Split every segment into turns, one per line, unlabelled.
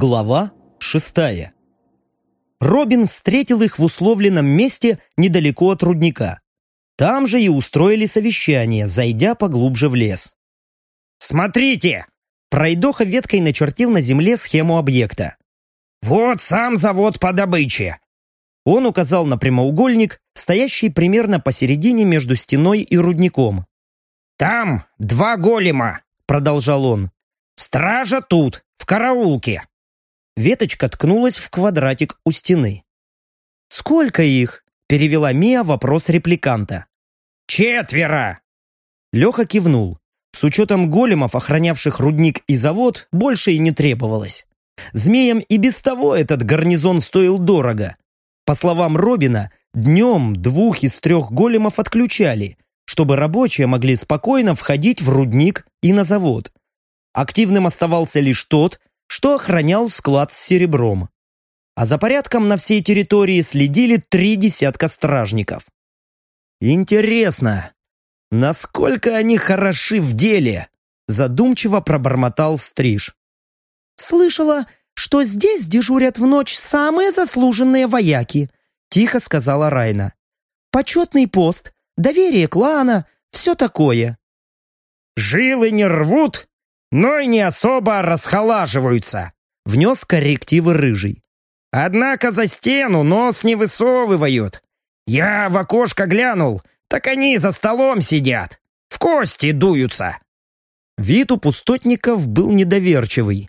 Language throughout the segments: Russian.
Глава шестая. Робин встретил их в условленном месте недалеко от рудника. Там же и устроили совещание, зайдя поглубже в лес.
«Смотрите!»
Пройдоха веткой начертил на земле схему объекта.
«Вот сам завод по добыче!»
Он указал на прямоугольник, стоящий примерно посередине между стеной и рудником.
«Там два голема!» — продолжал он. «Стража тут, в караулке!»
Веточка ткнулась в квадратик у стены. «Сколько их?» — перевела Мия вопрос репликанта.
«Четверо!»
Леха кивнул. С учетом големов, охранявших рудник и завод, больше и не требовалось. Змеям и без того этот гарнизон стоил дорого. По словам Робина, днем двух из трех големов отключали, чтобы рабочие могли спокойно входить в рудник и на завод. Активным оставался лишь тот, что охранял склад с серебром. А за порядком на всей территории следили три десятка стражников. Интересно, насколько они хороши в деле? Задумчиво пробормотал Стриж.
«Слышала, что здесь дежурят в ночь самые заслуженные вояки», тихо сказала Райна. «Почетный пост, доверие клана, все такое».
«Жилы не рвут, но и не особо расхолаживаются»,
внес коррективы рыжий.
«Однако за стену нос не высовывают. Я в окошко глянул, так они за столом сидят, в кости дуются».
Вид у пустотников был недоверчивый.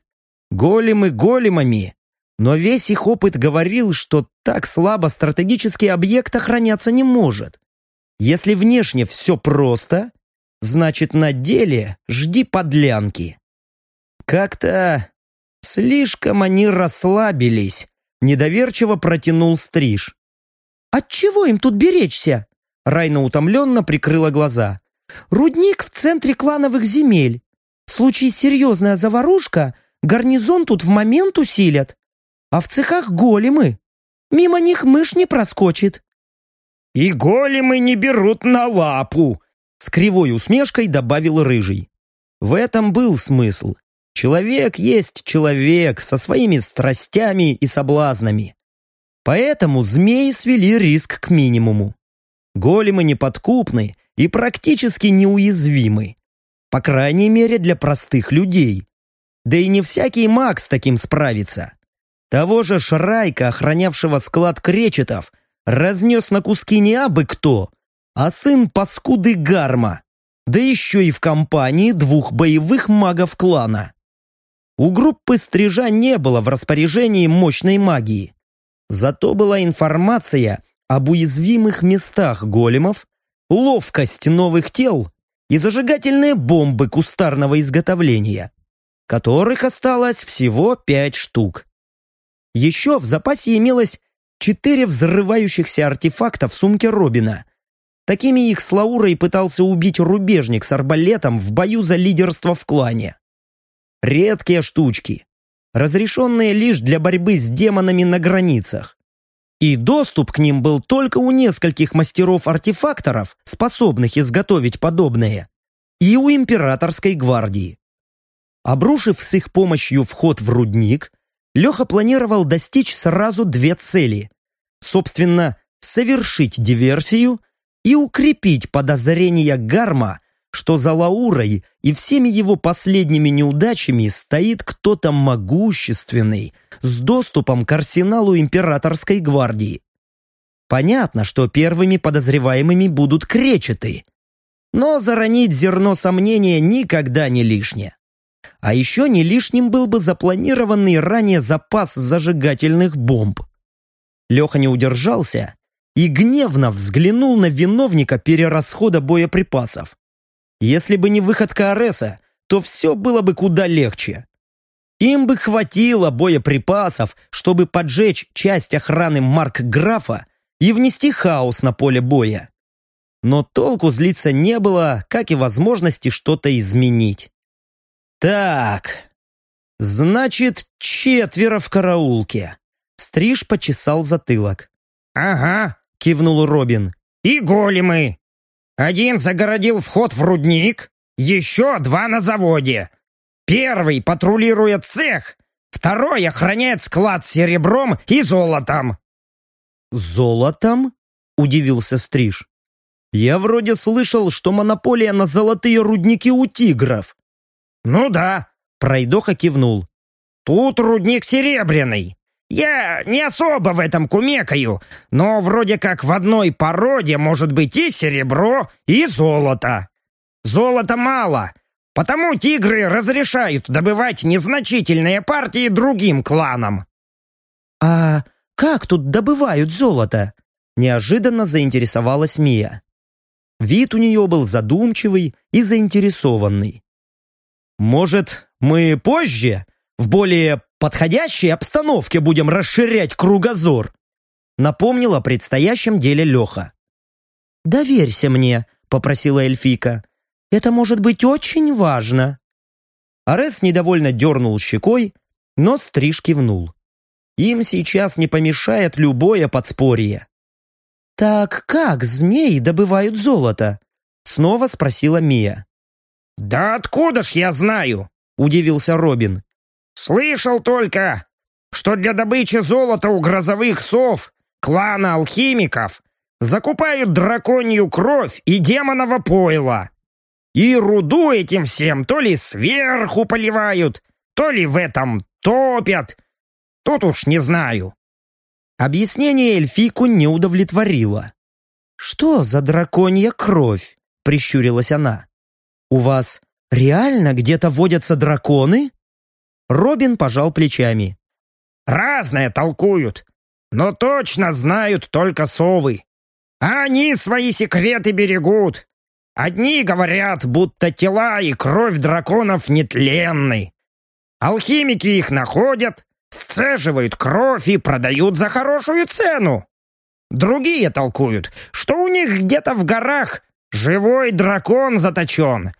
Големы големами, но весь их опыт говорил, что так слабо стратегический объект охраняться не может. Если внешне все просто, значит на деле жди подлянки. Как-то слишком они расслабились, недоверчиво протянул стриж.
«Отчего им тут беречься?»
Райна утомленно прикрыла глаза.
«Рудник в центре клановых земель. В случае серьезная заварушка, гарнизон тут в момент усилят. А в цехах големы. Мимо них мышь не проскочит».
«И големы не берут на лапу»,
с кривой усмешкой добавил Рыжий. В этом был смысл. Человек есть человек со своими страстями и соблазнами. Поэтому змеи свели риск к минимуму. Големы неподкупны и практически неуязвимы. По крайней мере для простых людей. Да и не всякий маг с таким справится. Того же Шрайка, охранявшего склад кречетов, разнес на куски не абы кто, а сын паскуды Гарма, да еще и в компании двух боевых магов клана. У группы стрижа не было в распоряжении мощной магии. Зато была информация об уязвимых местах големов, ловкость новых тел и зажигательные бомбы кустарного изготовления, которых осталось всего пять штук. Еще в запасе имелось четыре взрывающихся артефакта в сумке Робина, Такими их с Лаурой пытался убить рубежник с арбалетом в бою за лидерство в клане. Редкие штучки, разрешенные лишь для борьбы с демонами на границах. И доступ к ним был только у нескольких мастеров-артефакторов, способных изготовить подобное, и у императорской гвардии. Обрушив с их помощью вход в рудник, Леха планировал достичь сразу две цели. Собственно, совершить диверсию и укрепить подозрения Гарма, что за Лаурой и всеми его последними неудачами стоит кто-то могущественный, с доступом к арсеналу императорской гвардии. Понятно, что первыми подозреваемыми будут кречеты, но заронить зерно сомнения никогда не лишнее. А еще не лишним был бы запланированный ранее запас зажигательных бомб. Леха не удержался и гневно взглянул на виновника перерасхода боеприпасов. Если бы не выход КРСа, то все было бы куда легче. Им бы хватило боеприпасов, чтобы поджечь часть охраны Марк Графа и внести хаос на поле боя. Но толку злиться не было, как и возможности что-то изменить. Так, значит, четверо в караулке. Стриж почесал затылок.
«Ага,
кивнул Робин.
«И големы. Один загородил вход в рудник, еще два на заводе. Первый патрулирует цех, Второй охраняет склад с серебром и золотом».
«Золотом?» – удивился Стриж. «Я вроде слышал, что монополия на золотые рудники у тигров».
«Ну да», – Пройдоха кивнул. «Тут рудник серебряный. Я не особо в этом кумекаю, но вроде как в одной породе может быть и серебро, и золото. Золота мало, потому тигры разрешают добывать незначительные партии другим кланам.
А как тут добывают золото? Неожиданно заинтересовалась Мия. Вид у нее был задумчивый и заинтересованный. «Может, мы позже, в более подходящей обстановке будем расширять кругозор?» Напомнил о предстоящем деле Леха. «Доверься мне», — попросила эльфика. «Это может быть очень важно». Арес недовольно дернул щекой, но Стриж кивнул. Им сейчас не помешает любое подспорье. «Так как змеи добывают золото?» Снова спросила Мия.
«Да откуда ж я знаю?» Удивился Робин. «Слышал только, что для добычи золота у грозовых сов, клана алхимиков, закупают драконью кровь и демоново пойло. И руду этим всем то ли сверху поливают, то ли в этом топят. Тут уж не знаю.
Объяснение эльфику не удовлетворило. «Что за драконья кровь?» — прищурилась она. «У вас реально где-то водятся драконы?» Робин пожал плечами.
«Разное толкуют, но точно знают только совы. Они свои секреты берегут. Одни говорят, будто тела и кровь драконов нетленны. Алхимики их находят, сцеживают кровь и продают за хорошую цену. Другие толкуют, что у них где-то в горах живой дракон заточен,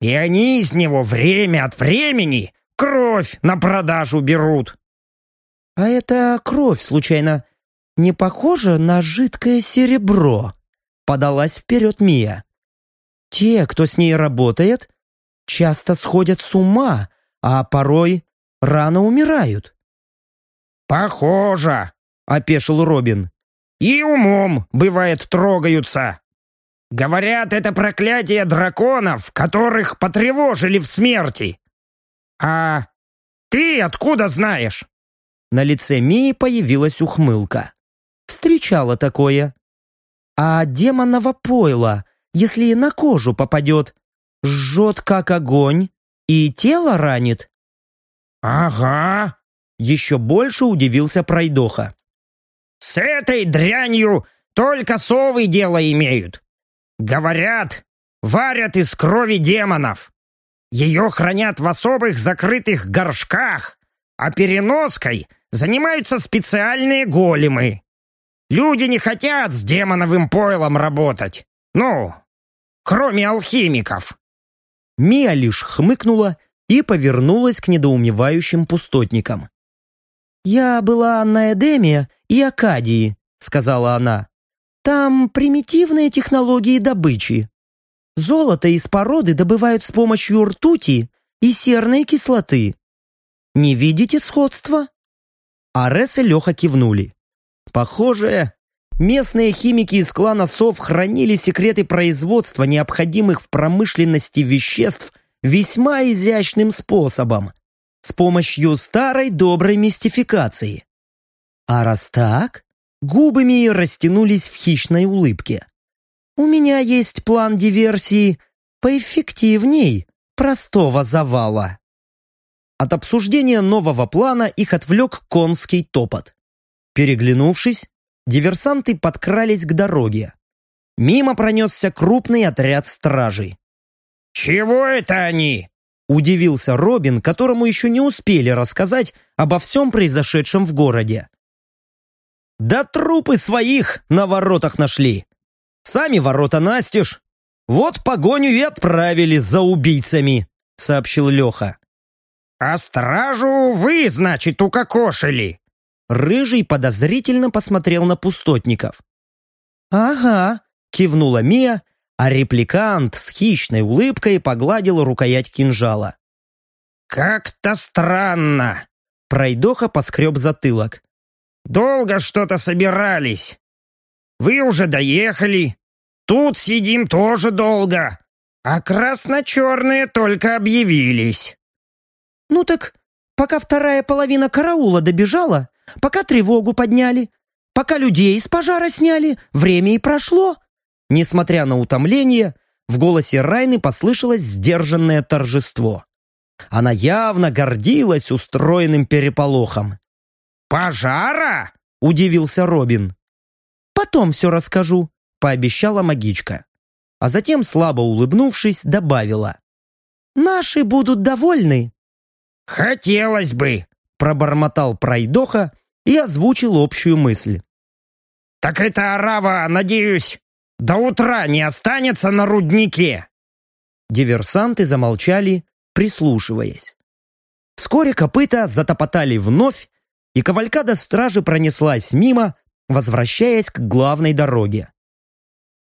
и они из него время от времени кровь на продажу берут.
А эта кровь, случайно, не похожа на жидкое серебро? Подалась вперед Мия. Те, кто с ней работает, часто сходят с ума, а порой рано умирают.
«Похоже», — опешил Робин. «И умом, бывает, трогаются. Говорят, это проклятие драконов, которых потревожили в смерти. А ты откуда знаешь?»
На лице Мии появилась ухмылка. Встречала такое. А демоново пойло, если и на кожу попадет, жжет как огонь и тело ранит.
«Ага»,
еще больше удивился Пройдоха.
«С этой дрянью только совы дело имеют. Говорят, варят из крови демонов. Ее хранят в особых закрытых горшках, а переноской занимаются специальные големы. Люди не хотят с демоновым пойлом работать. Ну, кроме алхимиков».
Мия лишь хмыкнула и повернулась к недоумевающим пустотникам. «Я была на Эдеме и Акадии», — сказала она. «Там примитивные технологии добычи. Золото из породы добывают с помощью ртути и серной кислоты. Не видите сходства?» Арес и Леха кивнули. Похоже, местные химики из клана Сов хранили секреты производства необходимых в промышленности веществ весьма изящным способом, с помощью старой доброй мистификации. А раз так, губы Мии растянулись в хищной улыбке. У меня есть план диверсии поэффективней простого завала. От обсуждения нового плана их отвлек конский топот. Переглянувшись, диверсанты подкрались к дороге. Мимо пронесся крупный отряд стражей.
«Чего это они?»
Удивился Робин, которому еще не успели рассказать обо всем произошедшем в городе. «Да трупы своих на воротах нашли. Сами ворота настежь. Вот погоню и отправили за убийцами», — сообщил Леха.
«А стражу вы, значит, укокошили?»
Рыжий подозрительно посмотрел на пустотников. «Ага», — кивнула Мия, а репликант с хищной улыбкой погладил рукоять кинжала.
«Как-то странно.
Пройдоха поскреб затылок.
«Долго что-то собирались. Вы уже доехали. Тут сидим тоже долго. А красно-черные только объявились».
«Ну так, пока вторая половина караула добежала, пока тревогу подняли, пока людей из пожара сняли, время и прошло».
Несмотря на утомление, в голосе Райны послышалось сдержанное торжество. Она явно гордилась устроенным переполохом.
«Пожара?»
– удивился Робин.
«Потом все расскажу», –
пообещала магичка. А затем, слабо улыбнувшись, добавила.
«Наши будут довольны».
«Хотелось бы», –
пробормотал пройдоха и озвучил общую мысль.
«Так это арава, надеюсь, до утра не останется на руднике?»
Диверсанты замолчали, прислушиваясь. Вскоре копыта затопотали вновь, и кавалькада стражи пронеслась мимо, возвращаясь к главной дороге.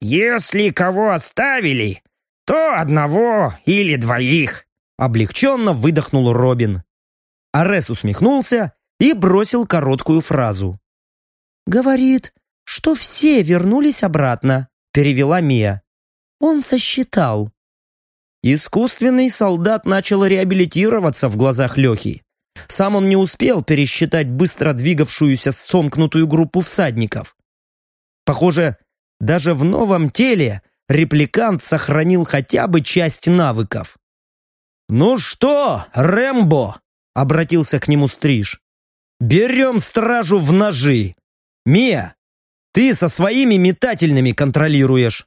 «Если кого оставили, то одного или двоих»,
облегченно выдохнул Робин. Арес усмехнулся и бросил короткую фразу.
«Говорит, что все вернулись обратно», перевела Мия. «Он сосчитал».
Искусственный солдат начал реабилитироваться в глазах Лехи. Сам он не успел пересчитать быстро двигавшуюся сомкнутую группу всадников. Похоже, даже в новом теле репликант сохранил хотя бы часть навыков. «Ну что, Рэмбо?» — обратился к нему Стриж. «Берем стражу в ножи. Мия, ты со своими метательными контролируешь».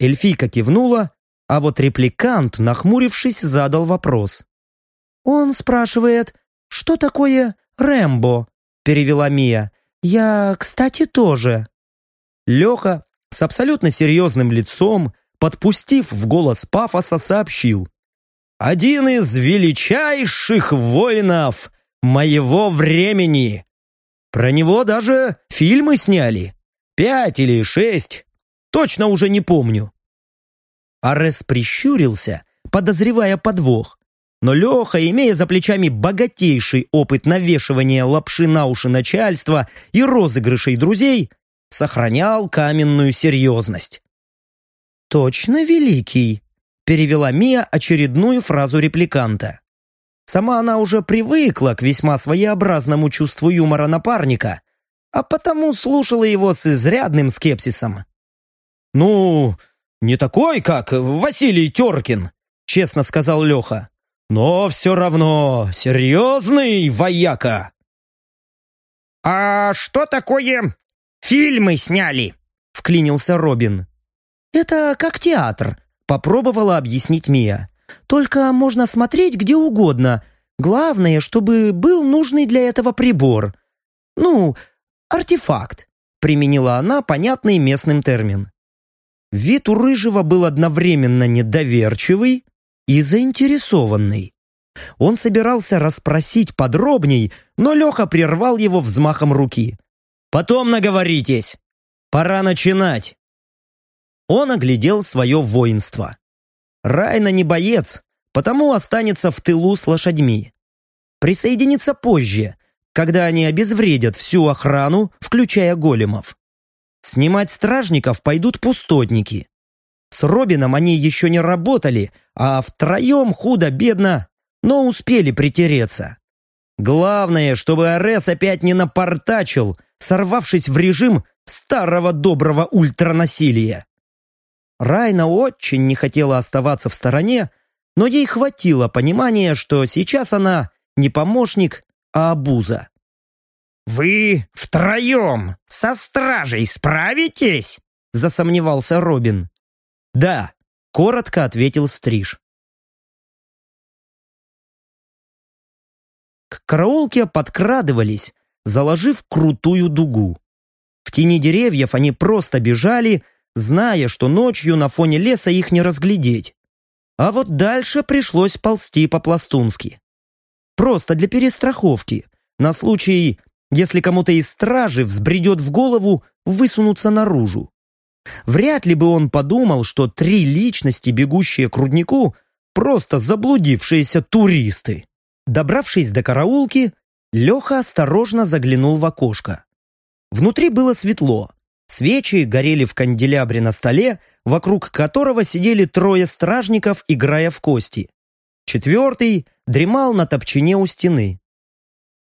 Эльфийка кивнула, а вот репликант, нахмурившись, задал вопрос.
«Он спрашивает, что такое Рэмбо?» перевела Мия. «Я, кстати, тоже».
Леха с абсолютно серьезным лицом, подпустив в голос пафоса, сообщил. «Один из величайших воинов моего времени. Про него даже фильмы сняли. Пять или шесть. Точно уже не помню. Арес прищурился, подозревая подвох. Но Леха, имея за плечами богатейший опыт навешивания лапши на уши начальства и розыгрышей друзей, сохранял каменную серьезность.
«Точно великий», — перевела Мия очередную фразу репликанта.
Сама она уже привыкла к весьма своеобразному чувству юмора напарника, а потому слушала его с изрядным скепсисом. «Ну, не такой, как Василий Теркин», — честно сказал Леха. «Но все равно серьезный вояка».
«А что такое фильмы сняли?» — вклинился Робин.
«Это как театр», — попробовала объяснить Мия. «Только можно смотреть где угодно. Главное, чтобы был нужный для этого прибор. Ну, «Артефакт», — применила она понятный местным термин. Вид у Рыжего был одновременно недоверчивый и заинтересованный. Он собирался расспросить подробней, но Леха прервал его взмахом руки. «Потом наговоритесь! Пора начинать!» Он оглядел свое воинство. Райна не боец, потому останется в тылу с лошадьми. Присоединится позже, когда они обезвредят всю охрану, включая големов. Снимать стражников пойдут пустотники. С Робином они еще не работали, а втроем худо-бедно, но успели притереться. Главное, чтобы Арес опять не напортачил, сорвавшись в режим старого доброго ультранасилия. Райна очень не хотела оставаться в стороне, но ей хватило понимания, что сейчас она не помощник, а обуза.
«Вы втроем со стражей справитесь?»
засомневался Робин. «Да», — коротко ответил Стриж. К караулке подкрадывались, заложив крутую дугу. В тени деревьев они просто бежали, зная, что ночью на фоне леса их не разглядеть. А вот дальше пришлось ползти по-пластунски. Просто для перестраховки, на случай, если кому-то из стражи взбредет в голову высунуться наружу. Вряд ли бы он подумал, что три личности, бегущие к руднику, просто заблудившиеся туристы. Добравшись до караулки, Леха осторожно заглянул в окошко. Внутри было светло. Свечи горели в канделябре на столе, вокруг которого сидели трое стражников, играя в кости. Четвертый дремал на топчине у стены.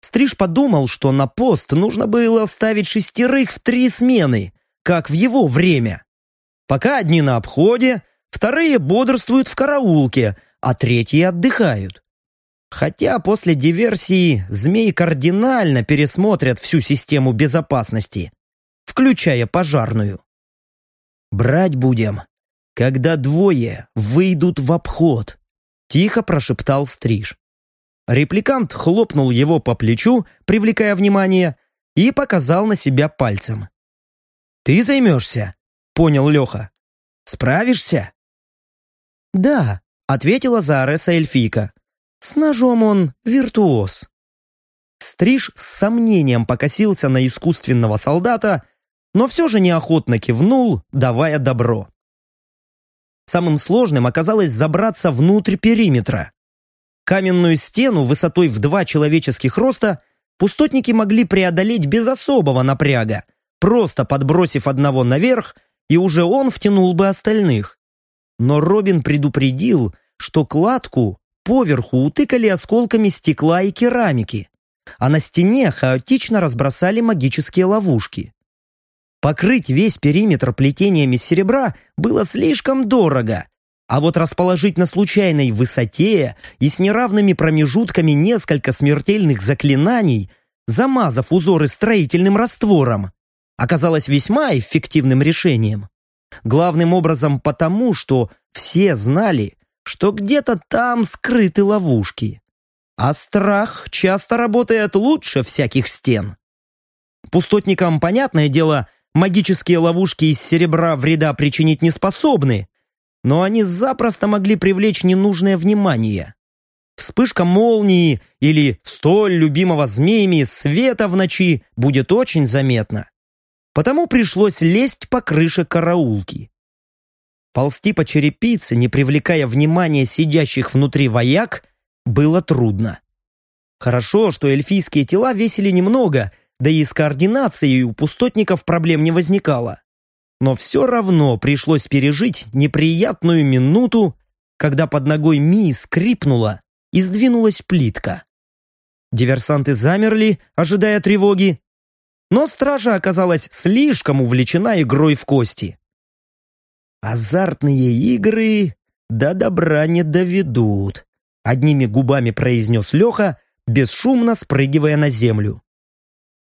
Стриж подумал, что на пост нужно было ставить шестерых в три смены, как в его время. Пока одни на обходе, вторые бодрствуют в караулке, а третьи отдыхают. Хотя после диверсии змей кардинально пересмотрят всю систему безопасности, включая пожарную. «Брать будем, когда двое выйдут в обход», — тихо прошептал Стриж. Репликант хлопнул его по плечу, привлекая внимание, и показал на себя пальцем. «Ты займешься?» — понял Леха. «Справишься?» «Да», — ответила Заареса эльфийка. «С ножом он виртуоз». Стриж с сомнением покосился на искусственного солдата, но все же неохотно кивнул, давая добро. Самым сложным оказалось забраться внутрь периметра. Каменную стену высотой в два человеческих роста пустотники могли преодолеть без особого напряга, просто подбросив одного наверх, и уже он втянул бы остальных. Но Робин предупредил, что кладку поверху утыкали осколками стекла и керамики, а на стене хаотично разбросали магические ловушки. Покрыть весь периметр плетениями серебра было слишком дорого, а вот расположить на случайной высоте и с неравными промежутками несколько смертельных заклинаний, замазав узоры строительным раствором, оказалось весьма эффективным решением. Главным образом потому, что все знали, что где-то там скрыты ловушки. А страх часто работает лучше всяких стен. Пустотникам, понятное дело, магические ловушки из серебра вреда причинить не способны, но они запросто могли привлечь ненужное внимание. Вспышка молнии или столь любимого змеями света в ночи будет очень заметна. Потому пришлось лезть по крыше караулки. Ползти по черепице, не привлекая внимания сидящих внутри вояк, было трудно. Хорошо, что эльфийские тела весили немного, да и с координацией у пустотников проблем не возникало но все равно пришлось пережить неприятную минуту, когда под ногой Мии скрипнула и сдвинулась плитка. Диверсанты замерли, ожидая тревоги, но стража оказалась слишком увлечена игрой в кости. «Азартные игры до добра не доведут», — одними губами произнес Леха, бесшумно спрыгивая на землю.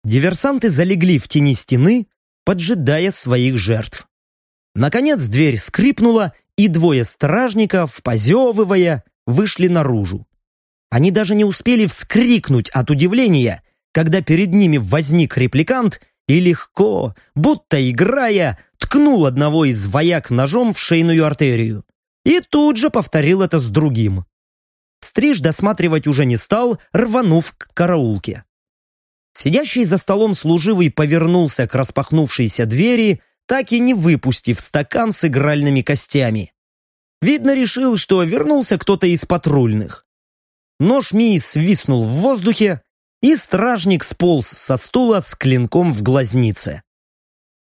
Диверсанты залегли в тени стены, поджидая своих жертв. Наконец дверь скрипнула, и двое стражников, позевывая, вышли наружу. Они даже не успели вскрикнуть от удивления, когда перед ними возник репликант и легко, будто играя, ткнул одного из вояк ножом в шейную артерию. И тут же повторил это с другим. Стриж досматривать уже не стал, рванув к караулке. Сидящий за столом служивый повернулся к распахнувшейся двери, так и не выпустив стакан с игральными костями. Видно, решил, что вернулся кто-то из патрульных. Нож Мии свистнул в воздухе, и стражник сполз со стула с клинком в глазнице.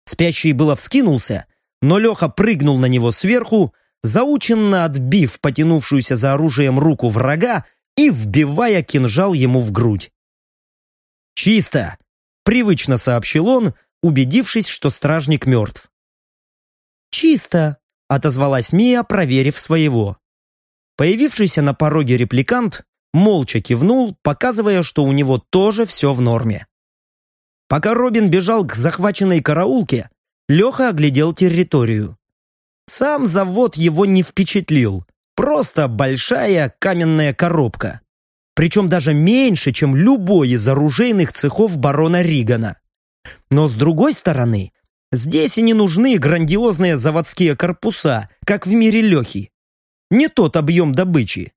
Спящий было вскинулся, но Леха прыгнул на него сверху, заученно отбив потянувшуюся за оружием руку врага и вбивая кинжал ему в грудь. «Чисто!» — привычно сообщил он, убедившись, что стражник мертв.
«Чисто!» — отозвалась Мия, проверив своего.
Появившийся на пороге репликант молча кивнул, показывая, что у него тоже все в норме. Пока Робин бежал к захваченной караулке, Леха оглядел территорию. Сам завод его не впечатлил, просто большая каменная коробка причем даже меньше, чем любой из оружейных цехов барона Ригана. Но с другой стороны, здесь и не нужны грандиозные заводские корпуса, как в мире Лехи. Не тот объем добычи.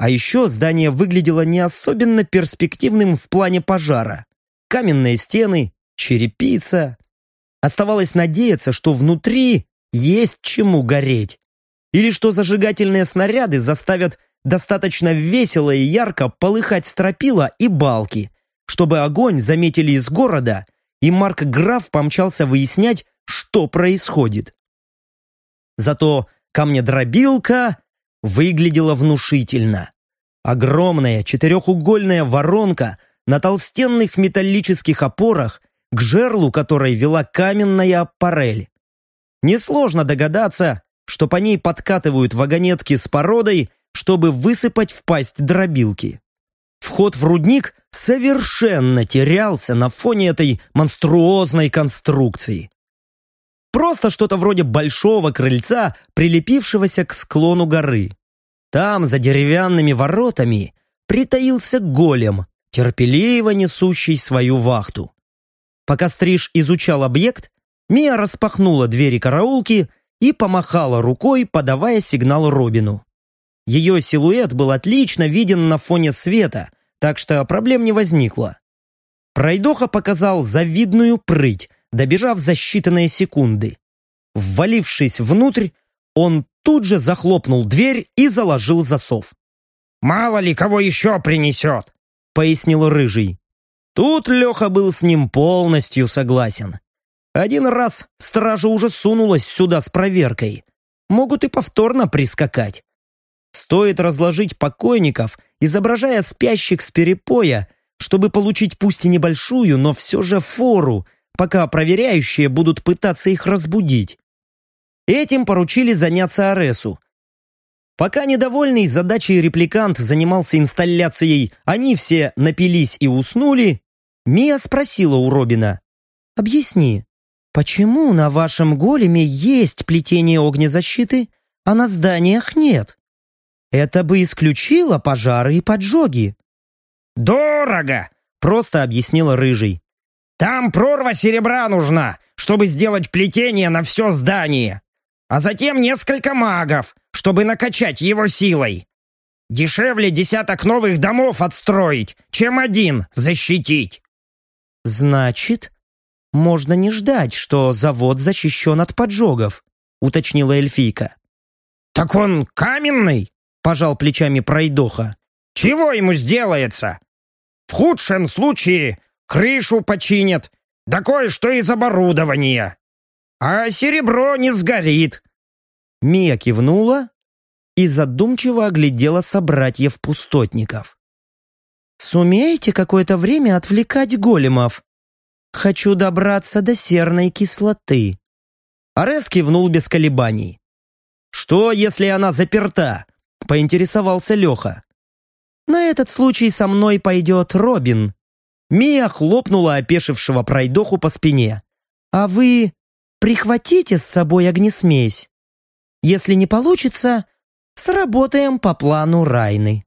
А еще здание выглядело не особенно перспективным в плане пожара. Каменные стены, черепица. Оставалось надеяться, что внутри есть чему гореть. Или что зажигательные снаряды заставят достаточно весело и ярко полыхать стропила и балки, чтобы огонь заметили из города, и Марк Граф помчался выяснять, что происходит. Зато камнедробилка выглядела внушительно. Огромная четырехугольная воронка на толстенных металлических опорах, к жерлу которой вела каменная аппарель. Несложно догадаться, что по ней подкатывают вагонетки с породой, чтобы высыпать в пасть дробилки. Вход в рудник совершенно терялся на фоне этой монструозной конструкции. Просто что-то вроде большого крыльца, прилепившегося к склону горы. Там, за деревянными воротами, притаился голем, терпеливо несущий свою вахту. Пока Стриж изучал объект, Мия распахнула двери караулки и помахала рукой, подавая сигнал Робину. Ее силуэт был отлично виден на фоне света, так что проблем не возникло. Пройдоха показал завидную прыть, добежав за считанные секунды. Ввалившись внутрь, он тут же захлопнул дверь и заложил засов.
«Мало ли кого еще принесет», —
пояснил Рыжий. Тут Леха был с ним полностью согласен. Один раз стража уже сунулась сюда с проверкой. Могут и повторно прискакать. Стоит разложить покойников, изображая спящих с перепоя, чтобы получить пусть и небольшую, но все же фору — пока проверяющие будут пытаться их разбудить. Этим поручили заняться Аресу. Пока недовольный задачей репликант занимался инсталляцией, они все напились и уснули, Мия спросила у Робина. «Объясни, почему на вашем големе есть плетение огнезащиты, а на зданиях нет? Это бы исключило пожары и поджоги».
«Дорого!»
— просто объяснила Рыжий.
Там прорва серебра нужна, чтобы сделать плетение на все здание. А затем несколько магов, чтобы накачать его силой. Дешевле десяток новых домов отстроить, чем один защитить.
Значит, можно не ждать, что завод защищен от поджогов, уточнила эльфийка.
Так он каменный, пожал плечами пройдоха. Чего ему сделается? В худшем случае крышу починят, да кое-что из оборудования. А серебро не сгорит».
Мия кивнула и задумчиво оглядела собратьев-пустотников. «Сумеете какое-то время отвлекать големов? Хочу добраться до серной кислоты». Арес кивнул без колебаний. «Что, если она заперта?» — поинтересовался Леха. «На этот случай со мной пойдет Робин», Мия хлопнула опешившего пройдоху по спине. «А вы прихватите с собой огнесмесь. Если не получится, сработаем по плану Райны».